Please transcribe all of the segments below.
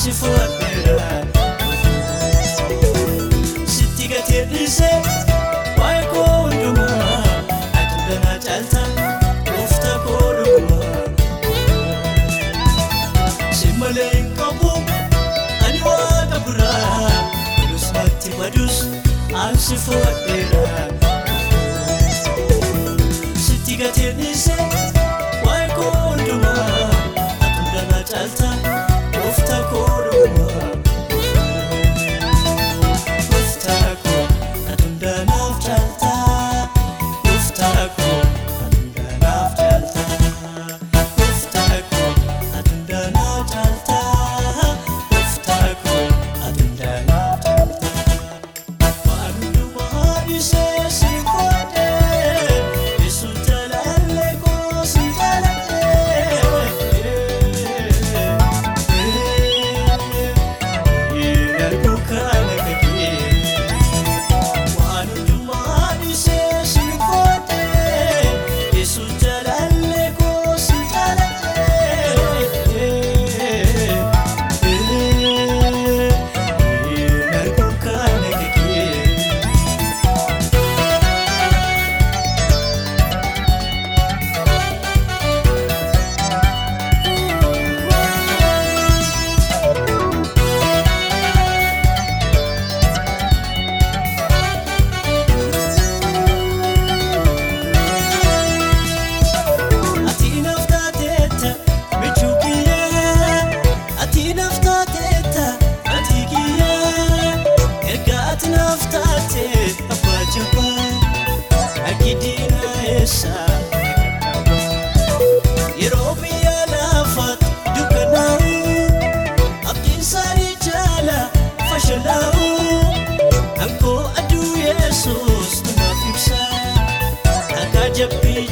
she foot mirror she tiga tirise why go nduma atudana chalta ufta ko nduma she male kabu ani wa kabura dus mati badus am she foot mirror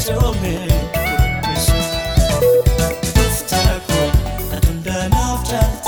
Usome, usitako na tunda na uchafu